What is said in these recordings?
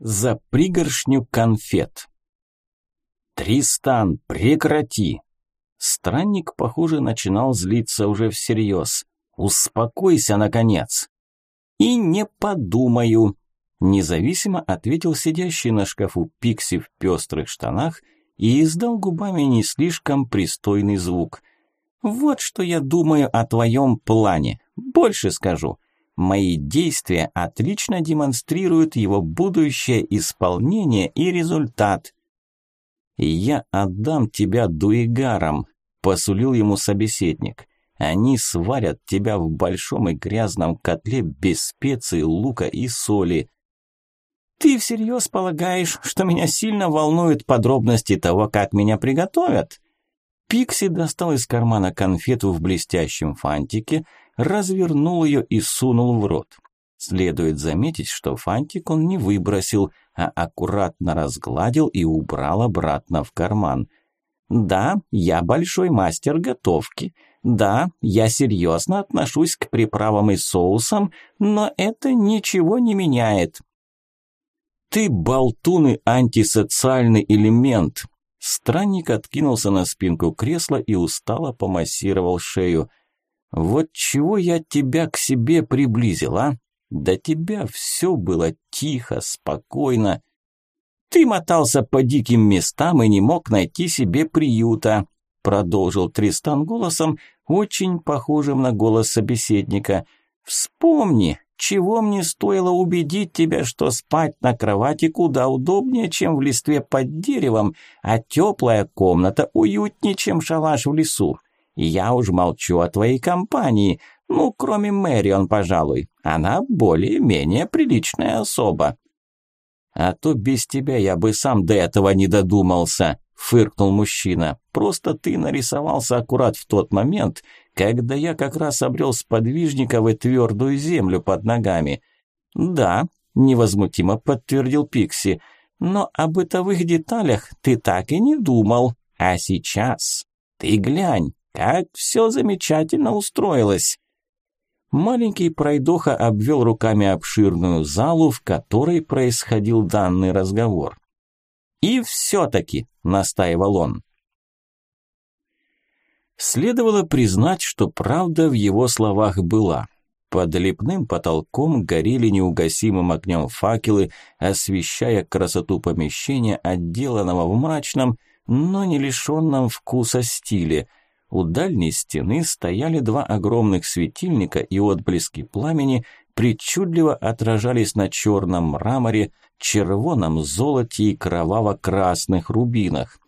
За пригоршню конфет. «Тристан, прекрати!» Странник, похоже, начинал злиться уже всерьез. «Успокойся, наконец!» «И не подумаю!» Независимо ответил сидящий на шкафу Пикси в пестрых штанах и издал губами не слишком пристойный звук. «Вот что я думаю о твоем плане. Больше скажу. Мои действия отлично демонстрируют его будущее исполнение и результат. «Я отдам тебя дуигарам», – посулил ему собеседник. «Они сварят тебя в большом и грязном котле без специй, лука и соли». «Ты всерьез полагаешь, что меня сильно волнуют подробности того, как меня приготовят?» Пикси достал из кармана конфету в блестящем фантике – развернул ее и сунул в рот. Следует заметить, что фантик он не выбросил, а аккуратно разгладил и убрал обратно в карман. «Да, я большой мастер готовки. Да, я серьезно отношусь к приправам и соусам, но это ничего не меняет». «Ты болтун и антисоциальный элемент!» Странник откинулся на спинку кресла и устало помассировал шею. Вот чего я тебя к себе приблизил, а? До тебя все было тихо, спокойно. Ты мотался по диким местам и не мог найти себе приюта, продолжил Тристан голосом, очень похожим на голос собеседника. Вспомни, чего мне стоило убедить тебя, что спать на кровати куда удобнее, чем в листве под деревом, а теплая комната уютнее, чем шалаш в лесу. Я уж молчу о твоей компании, ну, кроме Мэрион, пожалуй. Она более-менее приличная особа». «А то без тебя я бы сам до этого не додумался», – фыркнул мужчина. «Просто ты нарисовался аккурат в тот момент, когда я как раз обрел сподвижников и твердую землю под ногами». «Да», – невозмутимо подтвердил Пикси, – «но о бытовых деталях ты так и не думал. А сейчас ты глянь, как все замечательно устроилось. Маленький пройдоха обвел руками обширную залу, в которой происходил данный разговор. «И все-таки», – настаивал он. Следовало признать, что правда в его словах была. Под лепным потолком горели неугасимым огнем факелы, освещая красоту помещения, отделанного в мрачном, но не лишенном вкуса стиле – у дальней стены стояли два огромных светильника, и отблески пламени причудливо отражались на черном мраморе, червоном золоте и кроваво-красных рубинах.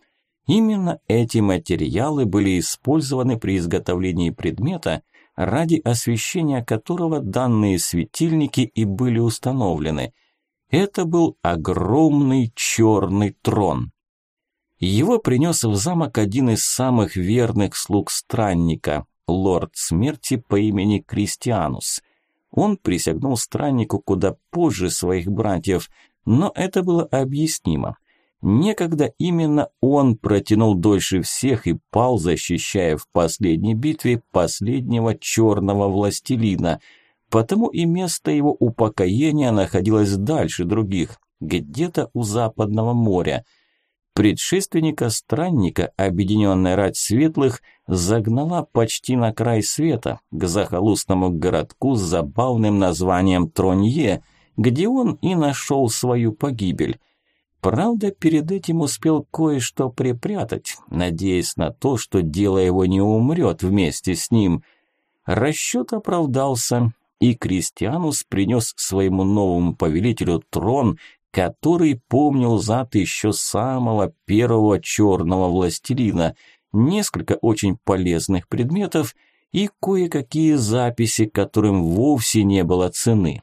Именно эти материалы были использованы при изготовлении предмета, ради освещения которого данные светильники и были установлены. Это был огромный черный трон. Его принес в замок один из самых верных слуг странника, лорд смерти по имени Кристианус. Он присягнул страннику куда позже своих братьев, но это было объяснимо. Некогда именно он протянул дольше всех и пал, защищая в последней битве последнего черного властелина, потому и место его упокоения находилось дальше других, где-то у Западного моря – Предшественника странника объединенная рать светлых загнала почти на край света, к захолустному городку с забавным названием Тронье, где он и нашел свою погибель. Правда, перед этим успел кое-что припрятать, надеясь на то, что дело его не умрет вместе с ним. Расчет оправдался, и Кристианус принес своему новому повелителю трон, который помнил зад еще самого первого черного властелина, несколько очень полезных предметов и кое-какие записи, которым вовсе не было цены.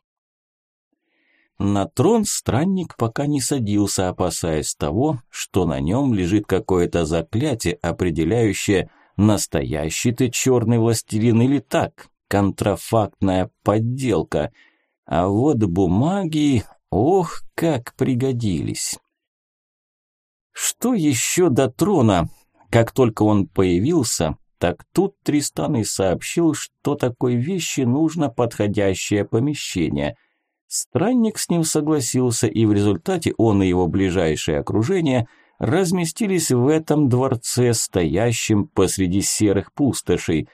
На трон странник пока не садился, опасаясь того, что на нем лежит какое-то заклятие, определяющее, настоящий ты черный властелин или так, контрафактная подделка. А вот бумаги, Ох, как пригодились! Что еще до трона? Как только он появился, так тут Тристан и сообщил, что такой вещи нужно подходящее помещение. Странник с ним согласился, и в результате он и его ближайшее окружение разместились в этом дворце, стоящем посреди серых пустошей.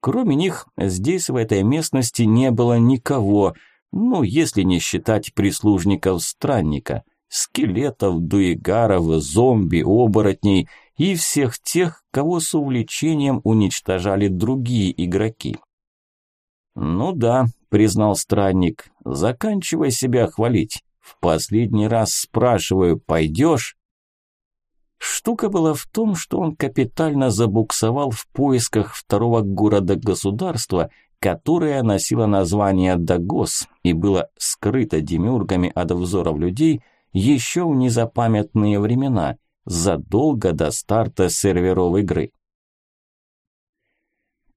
Кроме них, здесь, в этой местности, не было никого, ну, если не считать прислужников странника, скелетов, дуигаров, зомби, оборотней и всех тех, кого с увлечением уничтожали другие игроки. «Ну да», – признал странник, – «заканчивай себя хвалить. В последний раз спрашиваю, пойдешь?» Штука была в том, что он капитально забуксовал в поисках второго города-государства, которое носило название Дагос и было скрыто демиургами от взоров людей еще в незапамятные времена, задолго до старта серверов игры.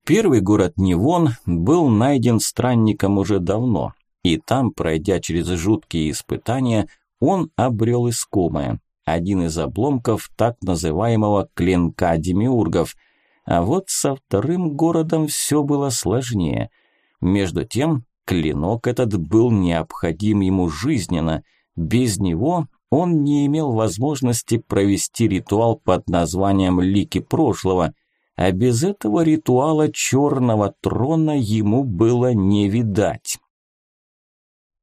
Первый город Нивон был найден странником уже давно, и там, пройдя через жуткие испытания, он обрел искомое один из обломков так называемого клинка демиургов. А вот со вторым городом все было сложнее. Между тем, клинок этот был необходим ему жизненно. Без него он не имел возможности провести ритуал под названием «Лики прошлого», а без этого ритуала черного трона ему было не видать.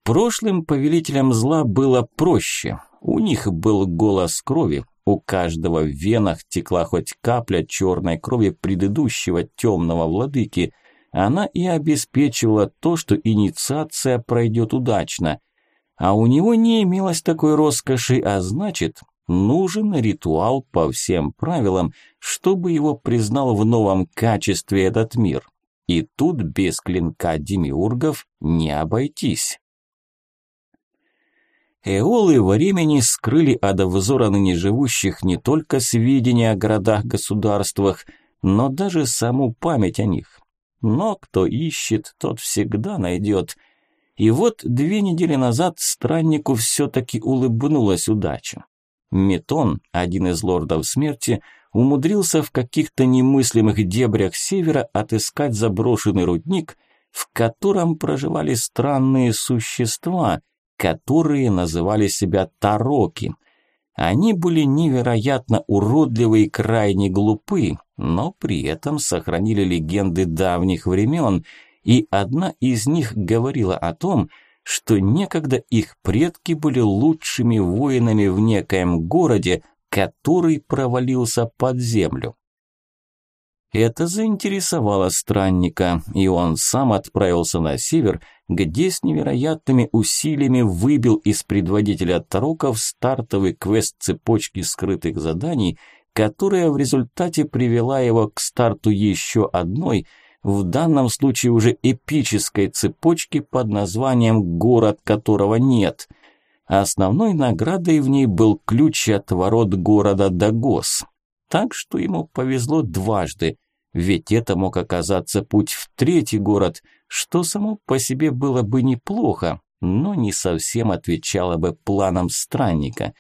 Прошлым повелителям зла было проще. У них был голос крови, у каждого в венах текла хоть капля черной крови предыдущего темного владыки. Она и обеспечивала то, что инициация пройдет удачно. А у него не имелось такой роскоши, а значит, нужен ритуал по всем правилам, чтобы его признал в новом качестве этот мир. И тут без клинка демиургов не обойтись. Эолы времени скрыли от взора ныне живущих не только сведения о городах-государствах, но даже саму память о них. Но кто ищет, тот всегда найдет. И вот две недели назад страннику все-таки улыбнулась удача. Метон, один из лордов смерти, умудрился в каких-то немыслимых дебрях севера отыскать заброшенный рудник, в котором проживали странные существа, которые называли себя Тароки. Они были невероятно уродливы и крайне глупы, но при этом сохранили легенды давних времен, и одна из них говорила о том, что некогда их предки были лучшими воинами в некоем городе, который провалился под землю. Это заинтересовало странника, и он сам отправился на север, где с невероятными усилиями выбил из предводителя Тароков стартовый квест цепочки скрытых заданий, которая в результате привела его к старту еще одной, в данном случае уже эпической цепочки под названием «Город, которого нет». Основной наградой в ней был ключ от ворот города Дагос. Так что ему повезло дважды, ведь это мог оказаться путь в третий город, что само по себе было бы неплохо, но не совсем отвечало бы планам странника.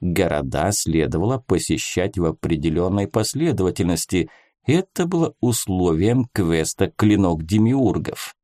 Города следовало посещать в определенной последовательности. Это было условием квеста «Клинок Демиургов».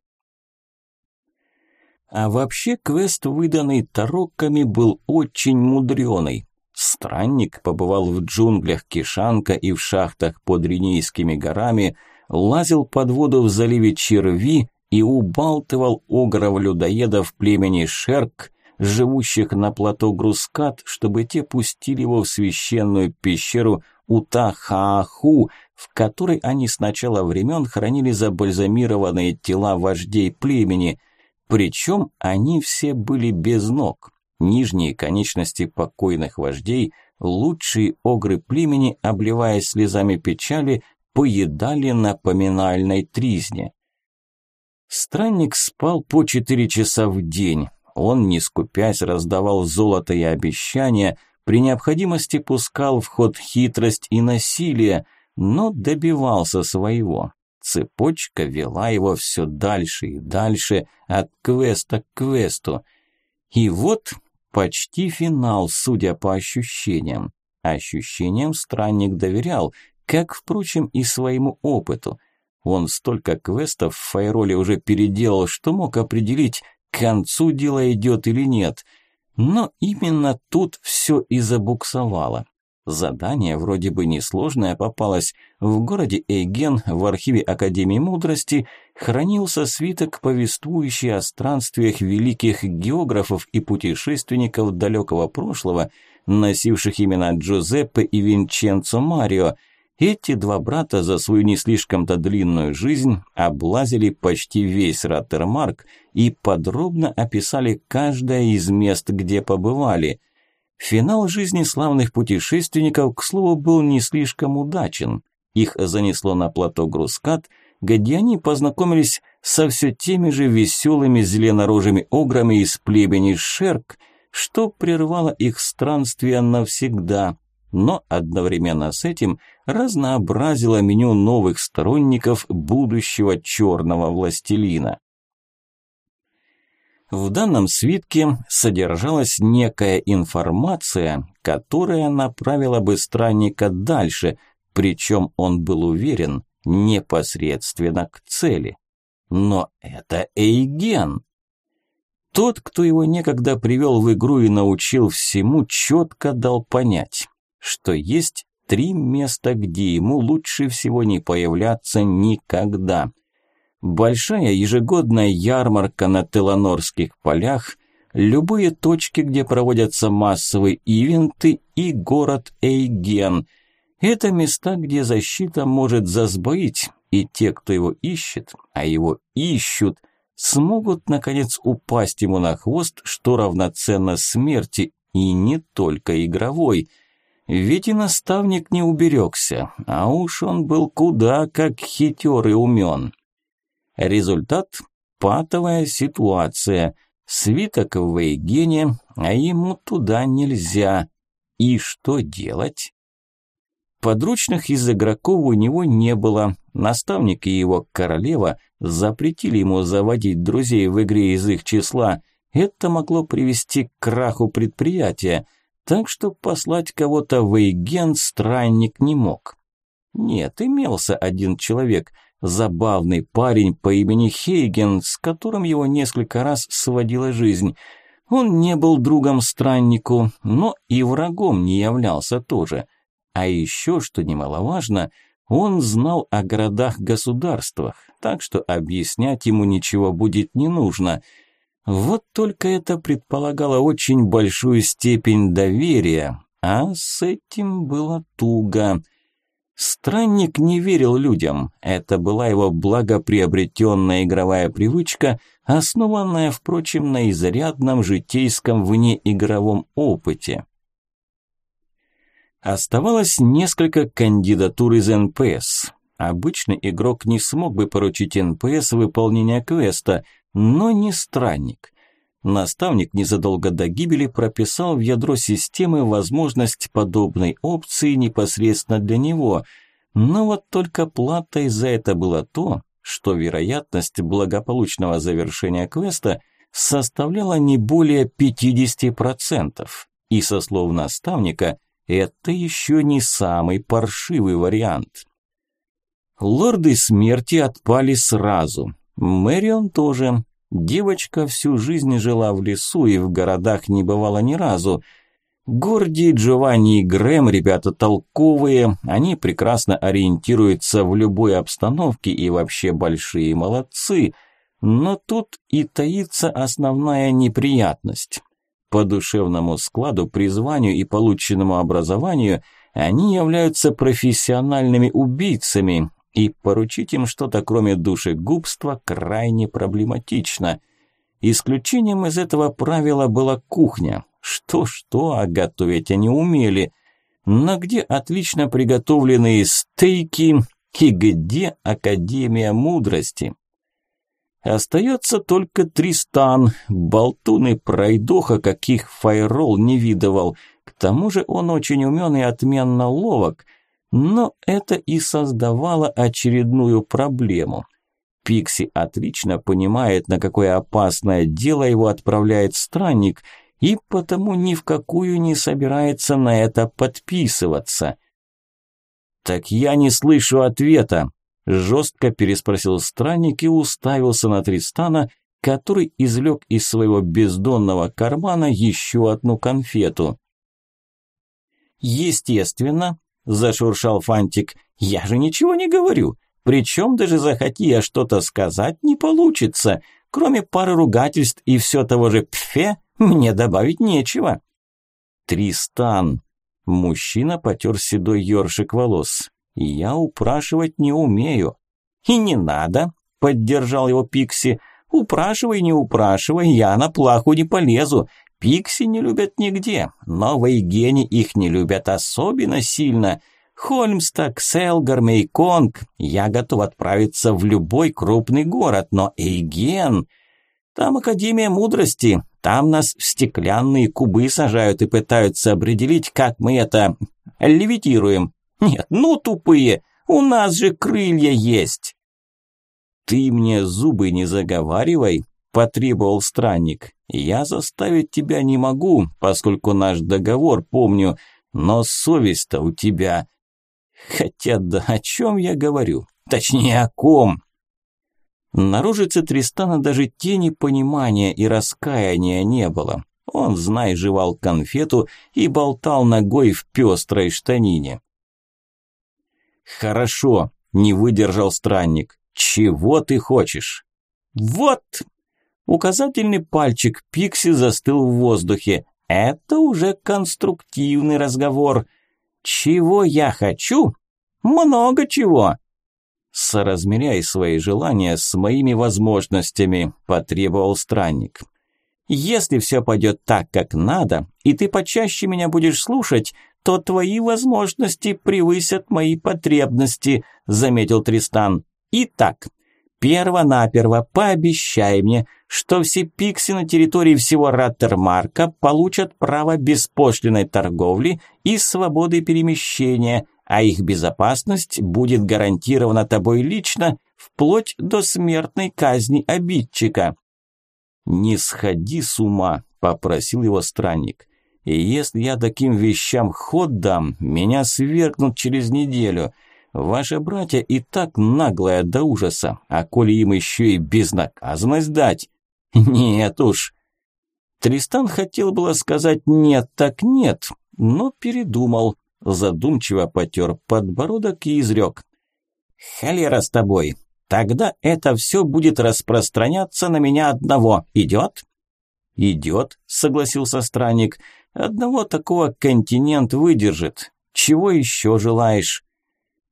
А вообще квест, выданный Тарокками, был очень мудреный. Странник побывал в джунглях Кишанка и в шахтах под Ринейскими горами, лазил под воду в заливе Черви и убалтывал огров-людоедов племени Шерк, живущих на плато Грускат, чтобы те пустили его в священную пещеру Утахааху, в которой они с начала времен хранили забальзамированные тела вождей племени, причем они все были без ног. Нижние конечности покойных вождей, лучшие огры племени, обливаясь слезами печали, поедали на поминальной тризне. Странник спал по четыре часа в день. Он, не скупясь, раздавал золото и обещания, при необходимости пускал в ход хитрость и насилие, но добивался своего. Цепочка вела его все дальше и дальше, от квеста к квесту. И вот Почти финал, судя по ощущениям. Ощущениям странник доверял, как, впрочем, и своему опыту. Он столько квестов в Файроле уже переделал, что мог определить, к концу дело идет или нет. Но именно тут все и забуксовало. Задание вроде бы несложное попалось. В городе Эйген, в архиве Академии Мудрости, хранился свиток, повествующий о странствиях великих географов и путешественников далекого прошлого, носивших имена Джузеппе и Винченцо Марио. Эти два брата за свою не слишком-то длинную жизнь облазили почти весь Роттермарк и подробно описали каждое из мест, где побывали – Финал жизни славных путешественников, к слову, был не слишком удачен. Их занесло на плато Грускат, где они познакомились со все теми же веселыми зеленорожими ограми из племени Шерк, что прервало их странствие навсегда, но одновременно с этим разнообразило меню новых сторонников будущего черного властелина. В данном свитке содержалась некая информация, которая направила бы странника дальше, причем он был уверен, непосредственно к цели. Но это Эйген. Тот, кто его некогда привел в игру и научил всему, четко дал понять, что есть три места, где ему лучше всего не появляться никогда. Большая ежегодная ярмарка на Теланорских полях, любые точки, где проводятся массовые ивенты и город Эйген. Это места, где защита может засбоить, и те, кто его ищет, а его ищут, смогут, наконец, упасть ему на хвост, что равноценно смерти, и не только игровой. Ведь и наставник не уберегся, а уж он был куда как хитер и умен. Результат – патовая ситуация. Свиток в Вейгене, а ему туда нельзя. И что делать? Подручных из игроков у него не было. Наставник и его королева запретили ему заводить друзей в игре из их числа. Это могло привести к краху предприятия, так что послать кого-то в Эйген странник не мог. Нет, имелся один человек – забавный парень по имени Хейген, с которым его несколько раз сводила жизнь. Он не был другом страннику, но и врагом не являлся тоже. А еще, что немаловажно, он знал о городах-государствах, так что объяснять ему ничего будет не нужно. Вот только это предполагало очень большую степень доверия, а с этим было туго – Странник не верил людям. Это была его благоприобретенная игровая привычка, основанная, впрочем, на изрядном житейском внеигровом опыте. Оставалось несколько кандидатур из НПС. Обычный игрок не смог бы поручить НПС выполнение квеста, но не странник. Наставник незадолго до гибели прописал в ядро системы возможность подобной опции непосредственно для него, но вот только платой за это было то, что вероятность благополучного завершения квеста составляла не более 50%. И со слов наставника, это еще не самый паршивый вариант. Лорды смерти отпали сразу. Мэрион тоже. Девочка всю жизнь жила в лесу и в городах не бывала ни разу. Горди, Джованни и Грэм ребята толковые, они прекрасно ориентируются в любой обстановке и вообще большие молодцы. Но тут и таится основная неприятность. По душевному складу, призванию и полученному образованию они являются профессиональными убийцами, и поручить им что-то кроме душегубства крайне проблематично. Исключением из этого правила была кухня. Что-что, а готовить они умели. Но где отлично приготовленные стейки и где Академия Мудрости? Остается только Тристан, болтун и пройдоха, каких Файрол не видывал. К тому же он очень умен и отменно ловок – но это и создавало очередную проблему. Пикси отлично понимает, на какое опасное дело его отправляет странник, и потому ни в какую не собирается на это подписываться. «Так я не слышу ответа», – жестко переспросил странник и уставился на Тристана, который извлек из своего бездонного кармана еще одну конфету. «Естественно», – зашуршал Фантик, – «я же ничего не говорю. Причем даже захоти я что-то сказать, не получится. Кроме пары ругательств и все того же «пфе», мне добавить нечего». «Тристан», – мужчина потер седой ёршик волос, – «я упрашивать не умею». «И не надо», – поддержал его Пикси, – «упрашивай, не упрашивай, я на плаху не полезу. Пикси не любят нигде, новые гени их не любят особенно сильно. Хольмсток, Селгар, Мейконг, я готов отправиться в любой крупный город, но Эйген... Там Академия Мудрости, там нас в стеклянные кубы сажают и пытаются определить, как мы это... левитируем. Нет, ну тупые, у нас же крылья есть. Ты мне зубы не заговаривай, потребовал странник. Я заставить тебя не могу, поскольку наш договор помню, но совесть-то у тебя. Хотя да о чем я говорю? Точнее, о ком? На рожице Тристана даже тени понимания и раскаяния не было. Он, знай, жевал конфету и болтал ногой в пестрой штанине. «Хорошо», – не выдержал странник. «Чего ты хочешь?» «Вот!» Указательный пальчик Пикси застыл в воздухе. «Это уже конструктивный разговор. Чего я хочу? Много чего!» «Соразмеряй свои желания с моими возможностями», – потребовал странник. «Если все пойдет так, как надо, и ты почаще меня будешь слушать, то твои возможности превысят мои потребности», – заметил Тристан. «Итак, перво-наперво пообещай мне, что все пикси на территории всего Раттермарка получат право беспошлиной торговли и свободы перемещения, а их безопасность будет гарантирована тобой лично, вплоть до смертной казни обидчика. «Не сходи с ума», – попросил его странник. «И если я таким вещам ход дам, меня свергнут через неделю. Ваши братья и так наглая до ужаса, а коли им еще и безнаказанность дать...» «Нет уж». Тристан хотел было сказать «нет, так нет», но передумал задумчиво потер подбородок и изрек. «Холера с тобой! Тогда это все будет распространяться на меня одного. Идет?» «Идет», – согласился странник. «Одного такого континент выдержит. Чего еще желаешь?»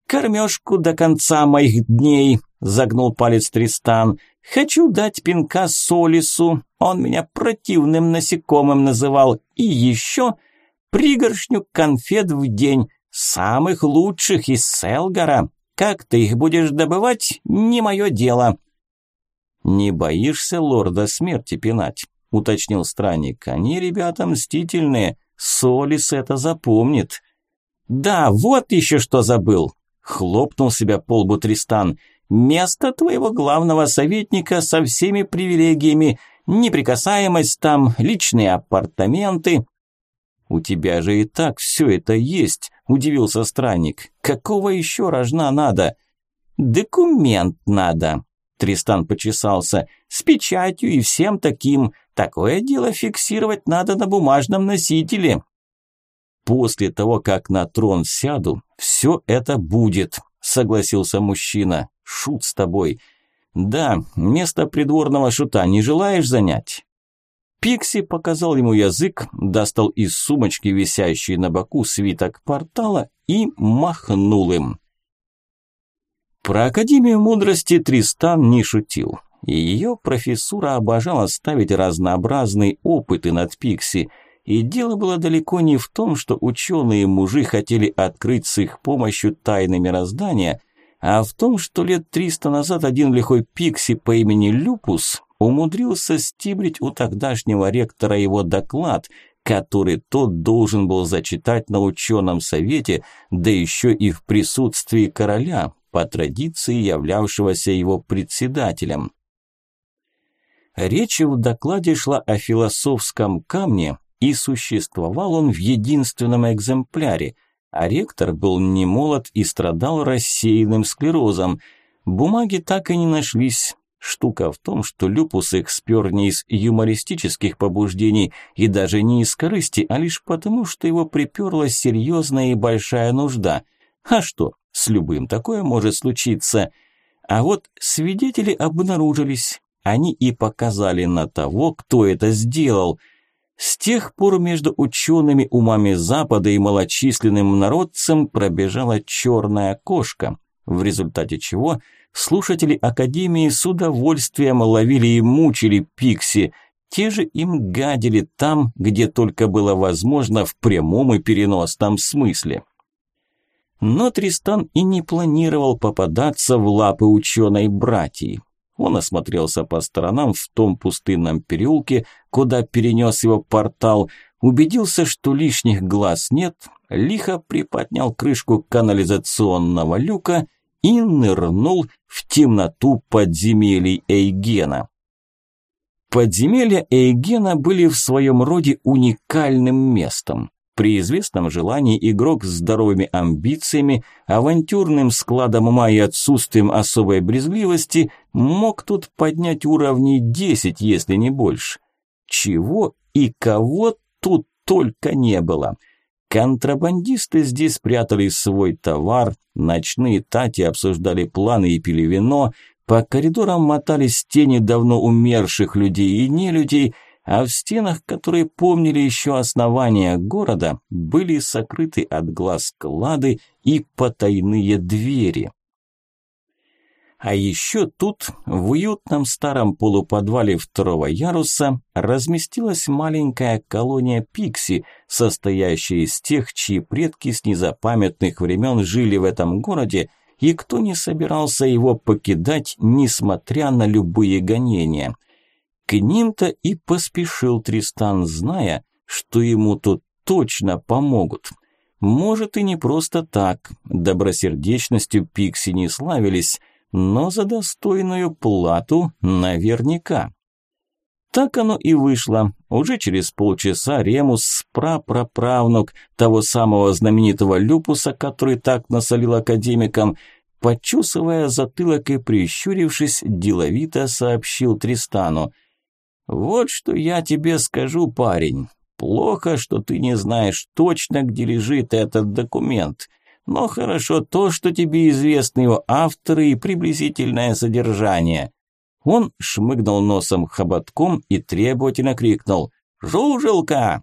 «Кормежку до конца моих дней», – загнул палец Тристан. «Хочу дать пинка Солису. Он меня противным насекомым называл. И еще пригоршню конфет в день, самых лучших из Селгара. Как ты их будешь добывать, не мое дело». «Не боишься лорда смерти пинать?» – уточнил странник. «Они ребята мстительные, Солис это запомнит». «Да, вот еще что забыл!» – хлопнул себя по лбу Тристан. «Место твоего главного советника со всеми привилегиями, неприкасаемость там, личные апартаменты, «У тебя же и так все это есть», – удивился странник. «Какого еще рожна надо?» «Документ надо», – Тристан почесался. «С печатью и всем таким. Такое дело фиксировать надо на бумажном носителе». «После того, как на трон сяду, все это будет», – согласился мужчина. «Шут с тобой». «Да, место придворного шута не желаешь занять?» Пикси показал ему язык, достал из сумочки, висящей на боку, свиток портала и махнул им. Про Академию мудрости Тристан не шутил. Ее профессура обожала ставить разнообразные опыты над Пикси. И дело было далеко не в том, что ученые-мужи хотели открыть с их помощью тайны мироздания, а в том, что лет триста назад один лихой Пикси по имени Люпус умудрился стибрить у тогдашнего ректора его доклад, который тот должен был зачитать на ученом совете, да еще и в присутствии короля, по традиции являвшегося его председателем. Речь в докладе шла о философском камне, и существовал он в единственном экземпляре, а ректор был немолод и страдал рассеянным склерозом. Бумаги так и не нашлись, Штука в том, что Люпус их спер не из юмористических побуждений и даже не из корысти, а лишь потому, что его приперла серьезная и большая нужда. А что, с любым такое может случиться. А вот свидетели обнаружились. Они и показали на того, кто это сделал. С тех пор между учеными умами Запада и малочисленным народцем пробежала черная кошка, в результате чего – слушатели Академии с удовольствием ловили и мучили Пикси, те же им гадили там, где только было возможно в прямом и переносном смысле. Но Тристан и не планировал попадаться в лапы ученой братьи. Он осмотрелся по сторонам в том пустынном переулке, куда перенес его портал, убедился, что лишних глаз нет, лихо приподнял крышку канализационного люка и нырнул в темноту подземелий Эйгена. Подземелья Эйгена были в своем роде уникальным местом. При известном желании игрок с здоровыми амбициями, авантюрным складом ума и отсутствием особой брезгливости мог тут поднять уровни 10, если не больше. Чего и кого тут только не было – Контрабандисты здесь прятали свой товар, ночные тати обсуждали планы и пили вино, по коридорам мотались тени давно умерших людей и нелюдей, а в стенах, которые помнили еще основания города, были сокрыты от глаз клады и потайные двери. А еще тут, в уютном старом полуподвале второго яруса, разместилась маленькая колония пикси, состоящая из тех, чьи предки с незапамятных времен жили в этом городе, и кто не собирался его покидать, несмотря на любые гонения. К ним-то и поспешил Тристан, зная, что ему тут точно помогут. Может и не просто так, добросердечностью пикси не славились – но за достойную плату наверняка. Так оно и вышло. Уже через полчаса Ремус, прапраправнук того самого знаменитого Люпуса, который так насолил академикам, почесывая затылок и прищурившись, деловито сообщил Тристану. «Вот что я тебе скажу, парень. Плохо, что ты не знаешь точно, где лежит этот документ. Но хорошо то, что тебе известны его авторы и приблизительное содержание. Он шмыгнул носом хоботком и требовательно крикнул «Жужелка!»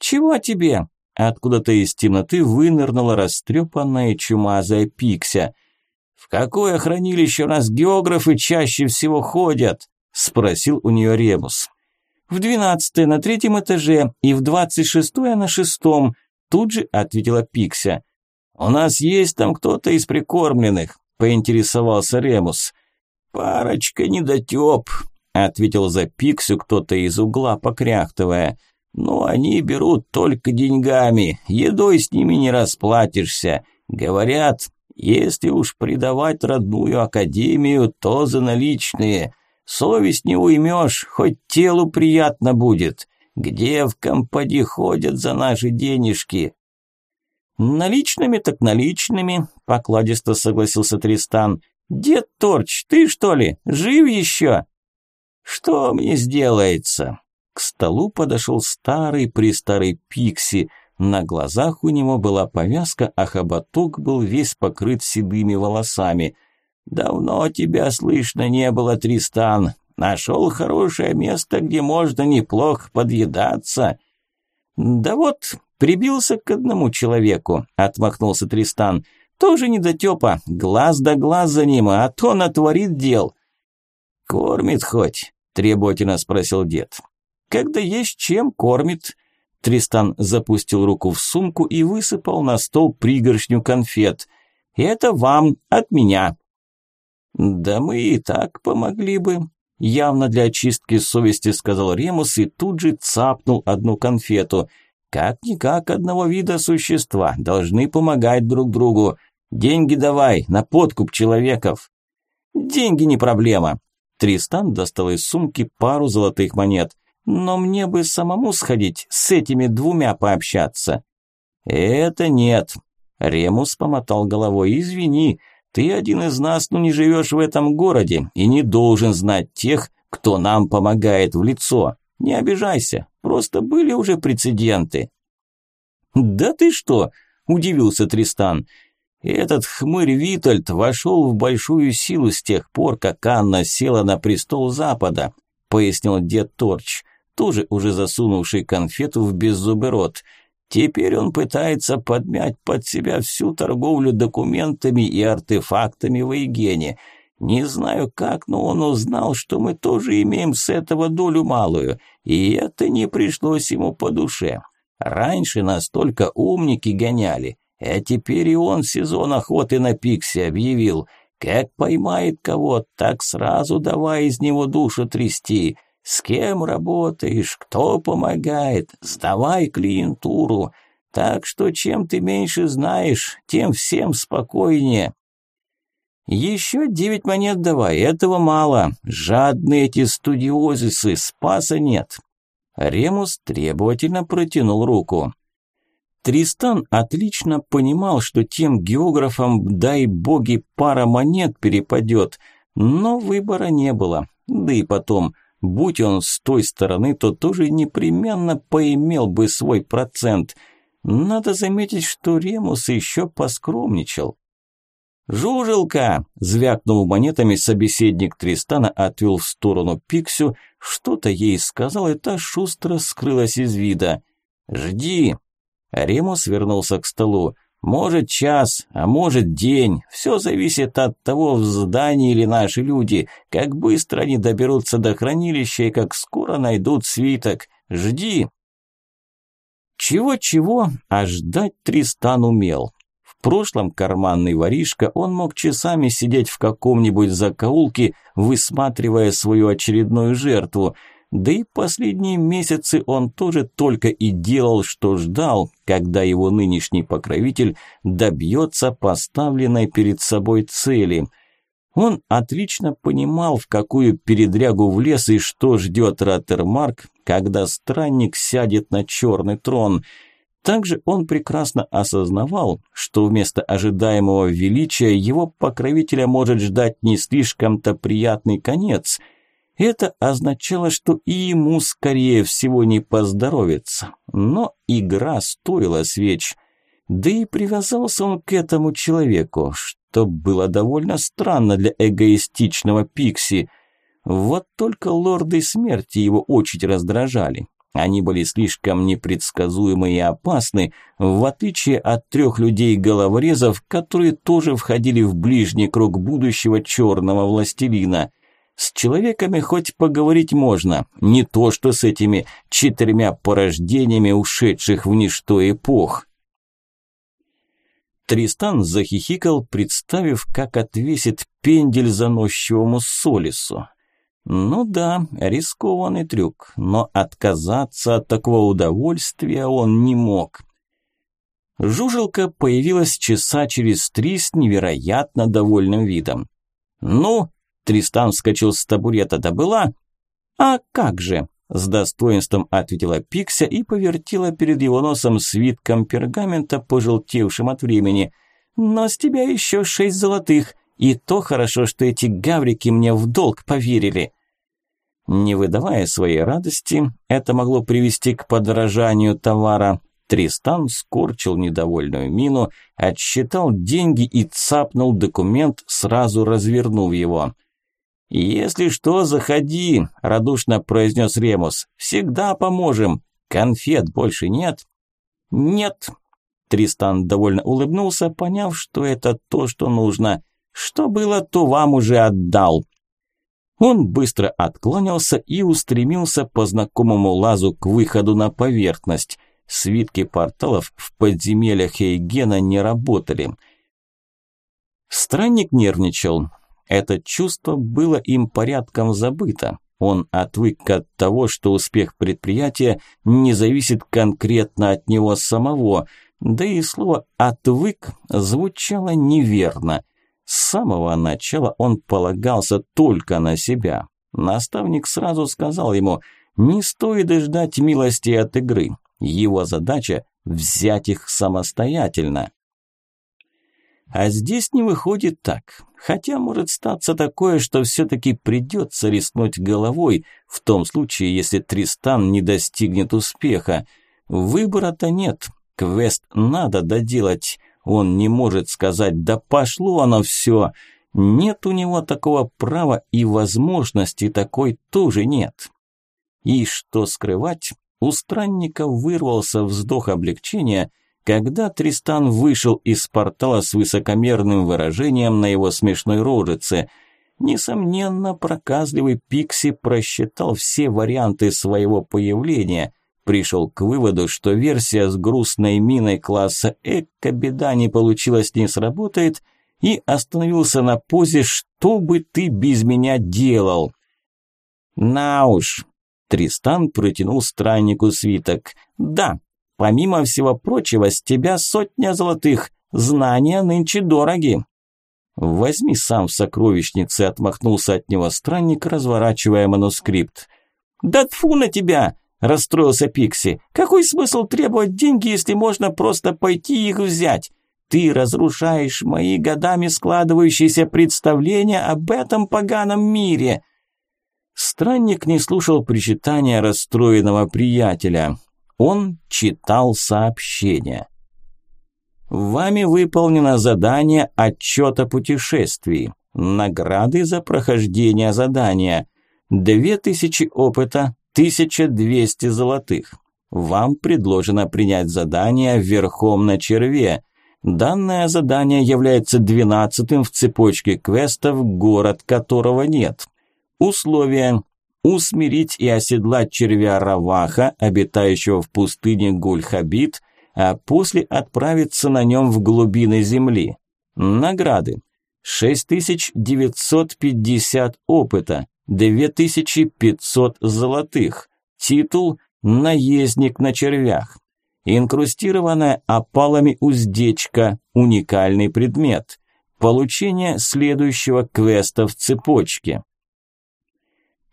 «Чего тебе?» Откуда-то из темноты вынырнула растрепанная чумазая пикся. «В какое хранилище у нас географы чаще всего ходят?» Спросил у нее Ребус. «В двенадцатое на третьем этаже и в двадцать шестое на шестом», тут же ответила Пикся. «У нас есть там кто-то из прикормленных?» – поинтересовался Ремус. «Парочка недотёп», – ответил за Пиксю кто-то из угла, покряхтывая. «Но они берут только деньгами, едой с ними не расплатишься. Говорят, если уж предавать родную академию, то за наличные. Совесть не уймешь, хоть телу приятно будет. Где в компаде ходят за наши денежки? «Наличными так наличными», – покладисто согласился Тристан. «Дед Торч, ты что ли, жив еще?» «Что мне сделается?» К столу подошел старый-престарый Пикси. На глазах у него была повязка, а хоботок был весь покрыт седыми волосами. «Давно тебя слышно не было, Тристан. Нашел хорошее место, где можно неплохо подъедаться». «Да вот, Прибился к одному человеку, отмахнулся Тристан. Тоже недотепа, глаз да глаз за ним, а то натворит дел. Кормит хоть? Требовательно спросил дед. Когда есть чем, кормит. Тристан запустил руку в сумку и высыпал на стол пригоршню конфет. «Это вам от меня». «Да мы и так помогли бы», – явно для очистки совести сказал Ремус и тут же цапнул одну конфету – как-никак одного вида существа, должны помогать друг другу. Деньги давай, на подкуп человеков. Деньги не проблема. Тристан достал из сумки пару золотых монет. Но мне бы самому сходить, с этими двумя пообщаться. Это нет. Ремус помотал головой. Извини, Ты один из нас, но не живешь в этом городе и не должен знать тех, кто нам помогает в лицо. Не обижайся, просто были уже прецеденты». «Да ты что?» – удивился Тристан. «Этот хмырь Витальд вошел в большую силу с тех пор, как Анна села на престол Запада», – пояснил дед Торч, тоже уже засунувший конфету в беззубый рот. «Теперь он пытается подмять под себя всю торговлю документами и артефактами в Эйгене. Не знаю как, но он узнал, что мы тоже имеем с этого долю малую, и это не пришлось ему по душе. Раньше нас только умники гоняли, а теперь и он сезон охоты на пикси объявил. Как поймает кого, так сразу давай из него душу трясти. С кем работаешь, кто помогает, сдавай клиентуру. Так что чем ты меньше знаешь, тем всем спокойнее. Еще девять монет давай, этого мало. Жадные эти студиозисы, спаса нет. Ремус требовательно протянул руку. Тристан отлично понимал, что тем географам, дай боги, пара монет перепадет, но выбора не было. Да и потом, будь он с той стороны, то тоже непременно поимел бы свой процент. Надо заметить, что Ремус еще поскромничал. «Жужелка!» – звякнул монетами собеседник Тристана, отвел в сторону Пиксю, что-то ей сказал, и та шустро скрылась из вида. «Жди!» Ремус вернулся к столу. «Может час, а может день. Все зависит от того, в здании или наши люди, как быстро они доберутся до хранилища и как скоро найдут свиток. Жди!» Чего-чего, а ждать Тристан умел прошлом карманный воришка, он мог часами сидеть в каком-нибудь закоулке, высматривая свою очередную жертву. Да и последние месяцы он тоже только и делал, что ждал, когда его нынешний покровитель добьется поставленной перед собой цели. Он отлично понимал, в какую передрягу влез и что ждет Раттермарк, когда странник сядет на черный трон – также он прекрасно осознавал, что вместо ожидаемого величия его покровителя может ждать не слишком-то приятный конец. Это означало, что и ему, скорее всего, не поздоровится. Но игра стоила свеч. Да и привязался он к этому человеку, что было довольно странно для эгоистичного Пикси. Вот только лорды смерти его очень раздражали. Они были слишком непредсказуемы и опасны, в отличие от трех людей-головорезов, которые тоже входили в ближний круг будущего черного властелина. С человеками хоть поговорить можно, не то что с этими четырьмя порождениями ушедших в ничто эпох. Тристан захихикал, представив, как отвесит пендель заносчивому Солису. Ну да, рискованный трюк, но отказаться от такого удовольствия он не мог. Жужелка появилась часа через три с невероятно довольным видом. «Ну?» – Тристан вскочил с табурета. «Да была?» «А как же?» – с достоинством ответила Пикся и повертела перед его носом свитком пергамента, пожелтевшим от времени. «Но с тебя еще шесть золотых. И то хорошо, что эти гаврики мне в долг поверили. Не выдавая своей радости, это могло привести к подорожанию товара. Тристан скорчил недовольную мину, отсчитал деньги и цапнул документ, сразу развернув его. «Если что, заходи», – радушно произнес Ремус. «Всегда поможем. Конфет больше нет?» «Нет», Тристан довольно улыбнулся, поняв, что это то, что нужно. Что было, то вам уже отдал. Он быстро отклонился и устремился по знакомому лазу к выходу на поверхность. Свитки порталов в подземельях Эйгена не работали. Странник нервничал. Это чувство было им порядком забыто. Он отвык от того, что успех предприятия не зависит конкретно от него самого, да и слово «отвык» звучало неверно. С самого начала он полагался только на себя. Наставник сразу сказал ему, не стоит ждать милости от игры. Его задача – взять их самостоятельно. А здесь не выходит так. Хотя может статься такое, что все-таки придется рискнуть головой, в том случае, если Тристан не достигнет успеха. Выбора-то нет, квест надо доделать. Он не может сказать «да пошло оно все». Нет у него такого права и возможности такой тоже нет. И что скрывать, у странника вырвался вздох облегчения – когда Тристан вышел из портала с высокомерным выражением на его смешной рожице. Несомненно, проказливый Пикси просчитал все варианты своего появления, пришел к выводу, что версия с грустной миной класса «Эка беда не получилась, не сработает», и остановился на позе «Что бы ты без меня делал?» «На уж!» Тристан протянул страннику свиток. «Да, Помимо всего прочего, с тебя сотня золотых. Знания нынче дороги. Возьми сам в сокровищнице, отмахнулся от него странник, разворачивая манускрипт. Да тфу на тебя, расстроился Пикси. Какой смысл требовать деньги, если можно просто пойти их взять? Ты разрушаешь мои годами складывающиеся представления об этом поганом мире. Странник не слушал причитания расстроенного приятеля. Он читал сообщение. Вами выполнено задание отчета путешествий. Награды за прохождение задания. 2000 опыта, 1200 золотых. Вам предложено принять задание верхом на черве. Данное задание является двенадцатым в цепочке квестов, город которого нет. Условия усмирить и оседлать червя Раваха, обитающего в пустыне Гульхабит, а после отправиться на нем в глубины земли. Награды. 6950 опыта, 2500 золотых. Титул «Наездник на червях». Инкрустированная опалами уздечка, уникальный предмет. Получение следующего квеста в цепочке.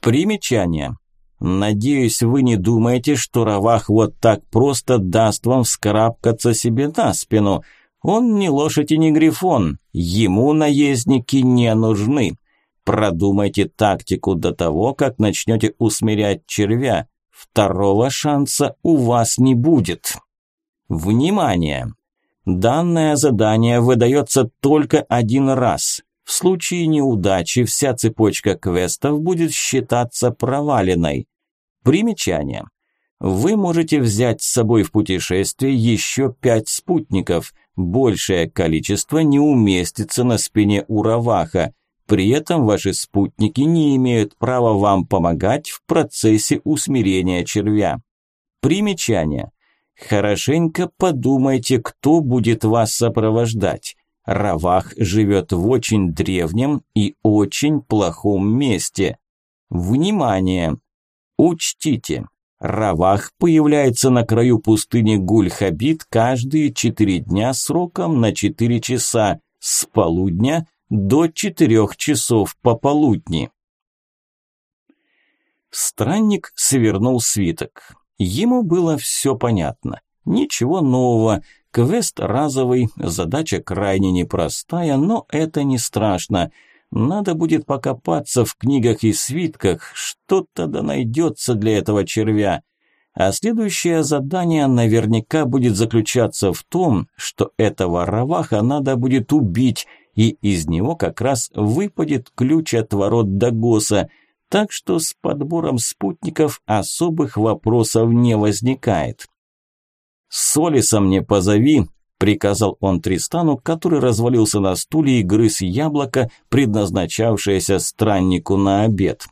Примечание. Надеюсь, вы не думаете, что Равах вот так просто даст вам вскарабкаться себе на спину. Он не лошадь и не грифон. Ему наездники не нужны. Продумайте тактику до того, как начнете усмирять червя. Второго шанса у вас не будет. Внимание! Данное задание выдается только один раз. В случае неудачи вся цепочка квестов будет считаться проваленной. Примечание. Вы можете взять с собой в путешествие еще пять спутников. Большее количество не уместится на спине у Раваха. При этом ваши спутники не имеют права вам помогать в процессе усмирения червя. Примечание. Хорошенько подумайте, кто будет вас сопровождать. Равах живет в очень древнем и очень плохом месте. Внимание! Учтите, Равах появляется на краю пустыни Гуль-Хабит каждые четыре дня сроком на четыре часа, с полудня до четырех часов пополудни. Странник свернул свиток. Ему было все понятно. Ничего нового, Квест разовый, задача крайне непростая, но это не страшно. Надо будет покопаться в книгах и свитках, что-то да найдется для этого червя. А следующее задание наверняка будет заключаться в том, что этого Раваха надо будет убить, и из него как раз выпадет ключ от ворот Дагоса, так что с подбором спутников особых вопросов не возникает. «Солиса мне позови», – приказал он Тристану, который развалился на стуле и грыз яблоко, предназначавшееся страннику на обед.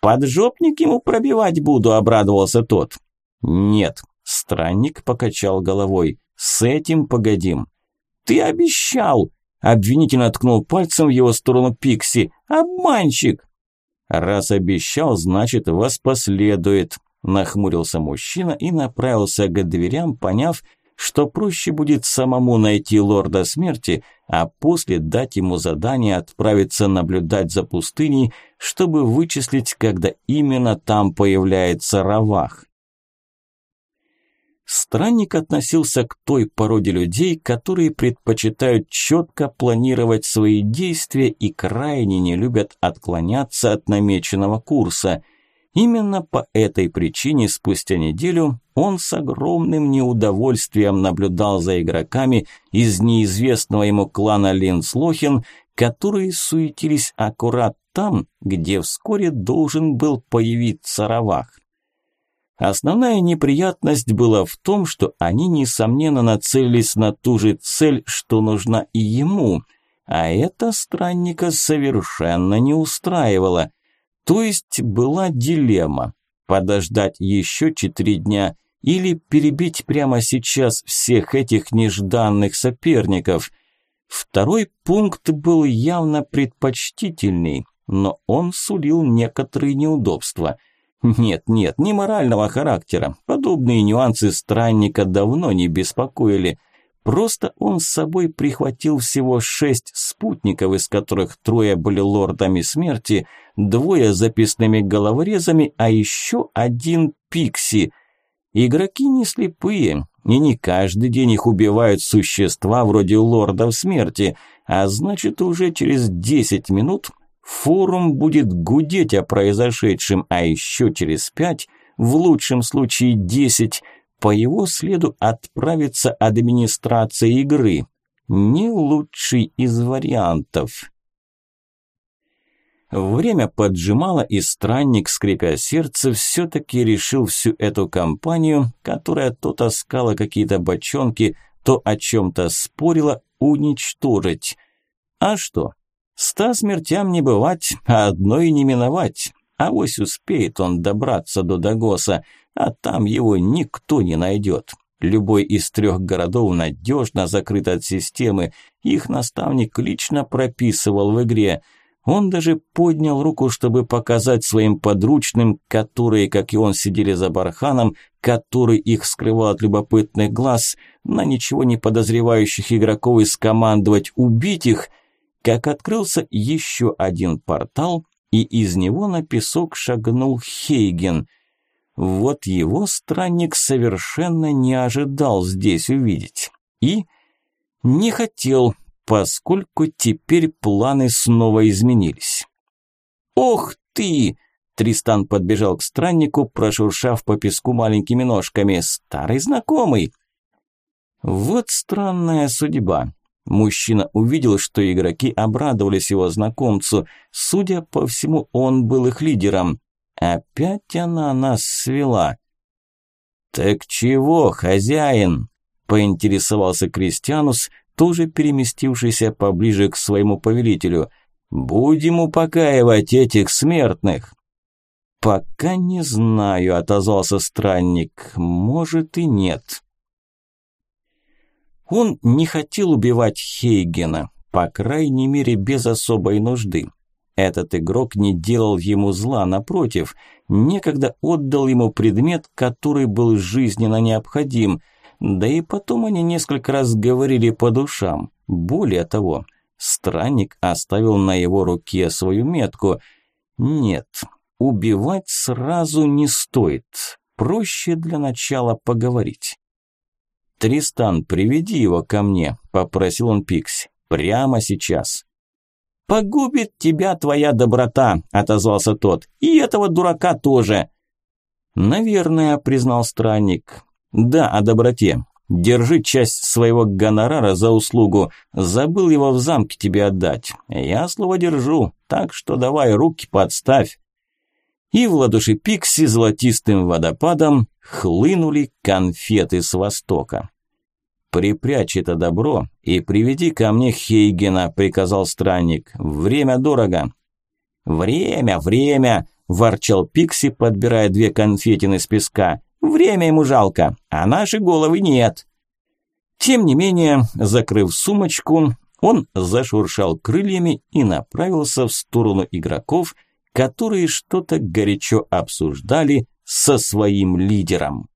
«Поджопник ему пробивать буду», – обрадовался тот. «Нет», – странник покачал головой, – «с этим погодим». «Ты обещал!» – обвинительно ткнул пальцем в его сторону Пикси. «Обманщик!» «Раз обещал, значит, воспоследует», Нахмурился мужчина и направился к дверям, поняв, что проще будет самому найти лорда смерти, а после дать ему задание отправиться наблюдать за пустыней, чтобы вычислить, когда именно там появляется Равах. Странник относился к той породе людей, которые предпочитают четко планировать свои действия и крайне не любят отклоняться от намеченного курса. Именно по этой причине спустя неделю он с огромным неудовольствием наблюдал за игроками из неизвестного ему клана Линслохин, которые суетились аккурат там, где вскоре должен был появиться Равах. Основная неприятность была в том, что они, несомненно, нацелились на ту же цель, что нужна и ему, а это странника совершенно не устраивало. То есть была дилемма – подождать еще четыре дня или перебить прямо сейчас всех этих нежданных соперников. Второй пункт был явно предпочтительней, но он сулил некоторые неудобства – нет, нет, не морального характера. Подобные нюансы странника давно не беспокоили. Просто он с собой прихватил всего шесть спутников, из которых трое были лордами смерти, двое записными головорезами, а еще один пикси. Игроки не слепые, и не каждый день их убивают существа вроде лордов смерти, а значит уже через десять минут Форум будет гудеть о произошедшем, а еще через пять, в лучшем случае десять, по его следу отправится администрация игры. Не лучший из вариантов. Время поджимало, и странник, скрипя сердце, все-таки решил всю эту компанию, которая то таскала какие-то бочонки, то о чем-то спорила, уничтожить. А что? Ста смертям не бывать, а одной не миновать. А вось успеет он добраться до Дагоса, а там его никто не найдет. Любой из трех городов надежно закрыт от системы. Их наставник лично прописывал в игре. Он даже поднял руку, чтобы показать своим подручным, которые, как и он, сидели за барханом, который их скрывал от любопытных глаз, на ничего не подозревающих игроков и скомандовать «убить их», как открылся еще один портал, и из него на песок шагнул Хейген. Вот его странник совершенно не ожидал здесь увидеть. И не хотел, поскольку теперь планы снова изменились. «Ох ты!» Тристан подбежал к страннику, прошуршав по песку маленькими ножками. «Старый знакомый!» Вот странная судьба. Мужчина увидел, что игроки обрадовались его знакомцу. Судя по всему, он был их лидером. Опять она нас свела. «Так чего, хозяин?» – поинтересовался Кристианус, тоже переместившийся поближе к своему повелителю. «Будем упокаивать этих смертных». «Пока не знаю», – отозвался странник. «Может и нет». Он не хотел убивать Хейгена, по крайней мере без особой нужды. Этот игрок не делал ему зла, напротив, некогда отдал ему предмет, который был жизненно необходим, да и потом они несколько раз говорили по душам. Более того, странник оставил на его руке свою метку. Нет, убивать сразу не стоит, проще для начала поговорить. «Тристан, приведи его ко мне», – попросил он Пикси. «Прямо сейчас». «Погубит тебя твоя доброта», – отозвался тот. «И этого дурака тоже». «Наверное», – признал странник. «Да, о доброте. Держи часть своего гонорара за услугу. Забыл его в замке тебе отдать. Я слово держу, так что давай руки подставь». И в ладоши Пикси золотистым водопадом хлынули конфеты с востока. «Припрячь это добро и приведи ко мне Хейгена», – приказал странник. «Время дорого». «Время, время!» – ворчал Пикси, подбирая две конфетины с песка. «Время ему жалко, а наши головы нет». Тем не менее, закрыв сумочку, он зашуршал крыльями и направился в сторону игроков, которые что-то горячо обсуждали со своим лидером.